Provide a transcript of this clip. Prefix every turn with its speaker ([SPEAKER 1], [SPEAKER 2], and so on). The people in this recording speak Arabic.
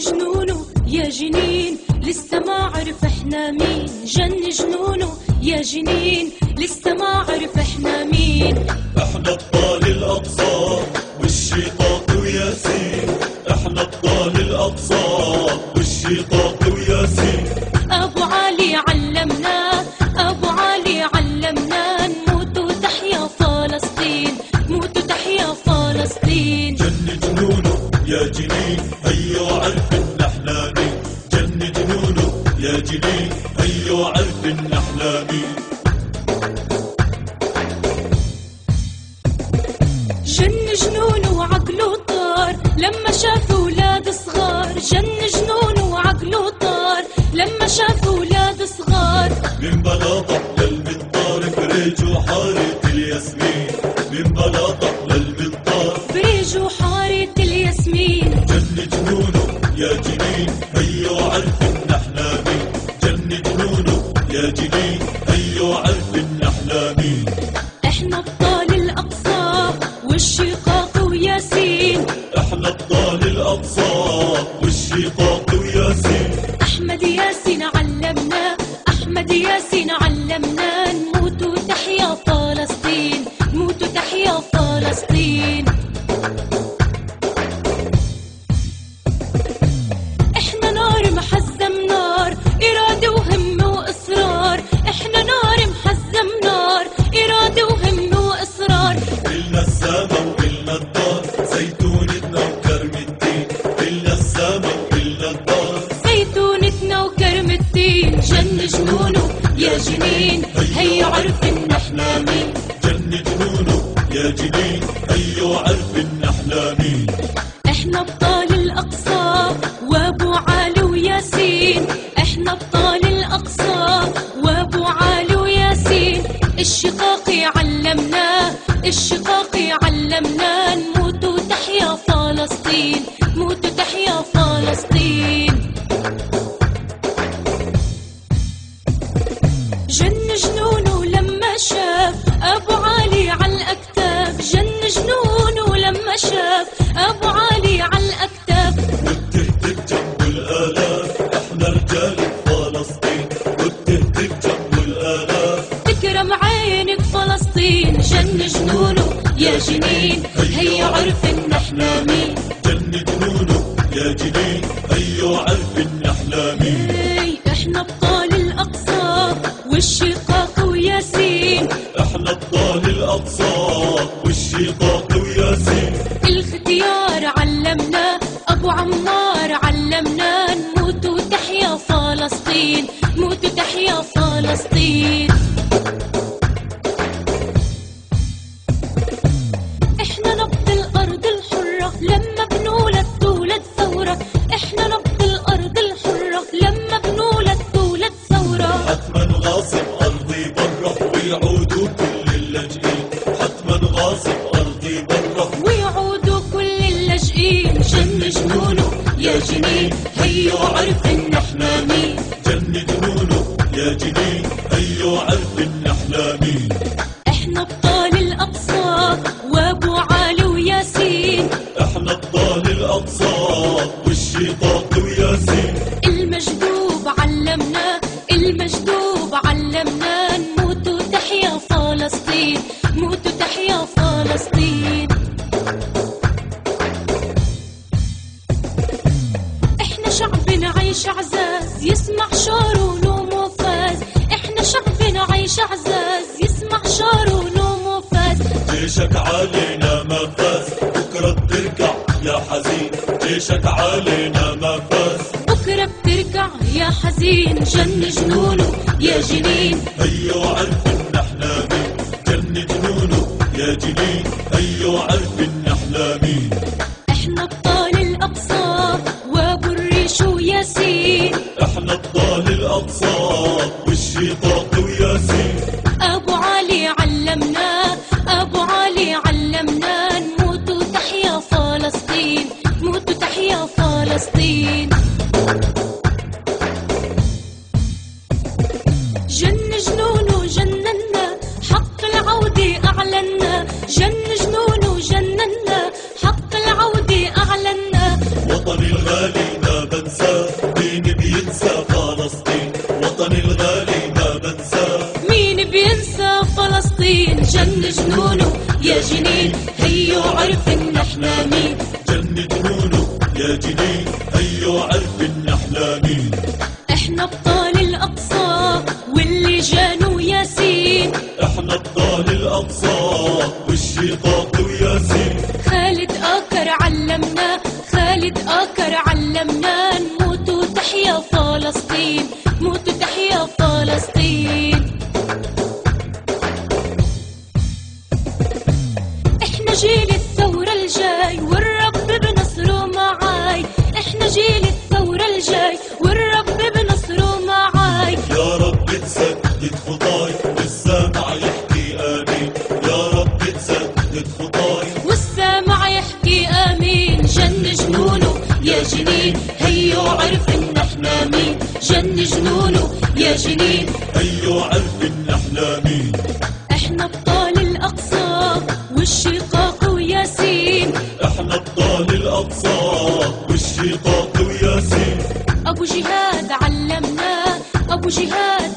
[SPEAKER 1] جنونه يا جنين لسه ما عرف إحنا مين. جن جنونه يا جنين لسه ما عرف إحنا مين. إحنا أبطال الأقصى.
[SPEAKER 2] جن جنونه
[SPEAKER 1] وعقله طار لما شاف أولاد صغار.
[SPEAKER 2] من بلاطة للمنطار بريج وحارة الياسمين. من بلاطة للمنطار
[SPEAKER 1] بريج وحارة الياسمين.
[SPEAKER 2] جن جنونه يا جنين هيو عرف إن إحنا مين. جن جنونه يا جنين هيو عرف إن إحنا مين.
[SPEAKER 1] احمد ياسين علمنا نموت وتحيا فلسطين موت وتحيا فلسطين. جنين. هيا عرف إن إحنا مين.
[SPEAKER 2] جن جنونه يا جنين. هيو عرف إن إحنا مين.
[SPEAKER 1] إحنا ابطال الأقصى وأبو علي وياسين إحنا ابطال الأقصى وأبو علي وياسين الشقاقي علمنا الشقاقي فلسطين جن جنونه يا جنين. هيا عرف إن إحنا مين.
[SPEAKER 2] جن جنونه يا جنين. هيو عرف إن إحنا مين.
[SPEAKER 1] إحنا ابطال الأقصى والشقاق وياسين.
[SPEAKER 2] إحنا ابطال الأقصى والشيطان وياسين.
[SPEAKER 1] الختيار علمنا أبو عمار علمنا. نموت وتحيا فلسطين موت وتحيا فلسطين.
[SPEAKER 2] اللاجئين حتما غاصب أرضي برا
[SPEAKER 1] ويعودوا كل اللاجئين جن جنونه يا جنين هيو عرف إن إحنا مين.
[SPEAKER 2] جن جنونه يا جنين هيو عرف إن إحنا مين.
[SPEAKER 1] إحنا ابطال الأقصى. إحنا شعب نعيش عزاز يسمع شعر ونوم وفاز. إحنا شعب نعيش عزاز يسمع شعر ونوم وفاز.
[SPEAKER 2] جيشك علينا ما فاز. بكرة بترجع يا حزين. جيشك علينا ما فاز.
[SPEAKER 1] بكرة بترجع يا حزين. جن جنونه يا جنين.
[SPEAKER 2] هيو عرف ان إحنا مين. جن جنونه يا جنين. هيو عرف ان
[SPEAKER 1] جنون وجننا حق العودة أعلنا جن جنون وجننا حق العودة أعلنا
[SPEAKER 2] وطني الغالي ما
[SPEAKER 1] بنسى مين بينسى فلسطين؟ وطني الغالي ما بنسى. مين بينسى فلسطين؟
[SPEAKER 2] جن جنونه يا جنين هيو عرف إن مين.
[SPEAKER 1] جن جنونه يا
[SPEAKER 2] جنين هيو عرف إن مين.
[SPEAKER 1] خالد آكر علمنا خالد آكر علمنا. نموت وتحيا فلسطين موت وتحيا فلسطين. إحنا جيل الثورة الجاي والرب بنصره معاي. إحنا جيل الثورة الجاي والرب بنصره معاي.
[SPEAKER 2] يا رب تسدد خطاي.
[SPEAKER 1] جن جنونه يا جنين. هيو عرف إحنا مين. إحنا ابطال الأقصى والشقاق وياسين
[SPEAKER 2] إحنا ابطال الأقصى والشقاق وياسين
[SPEAKER 1] أبو جهاد علمنا أبو جهاد